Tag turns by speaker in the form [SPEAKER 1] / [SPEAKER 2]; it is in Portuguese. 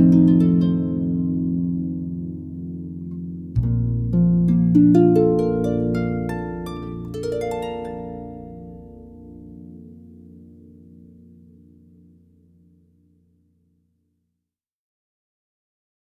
[SPEAKER 1] Música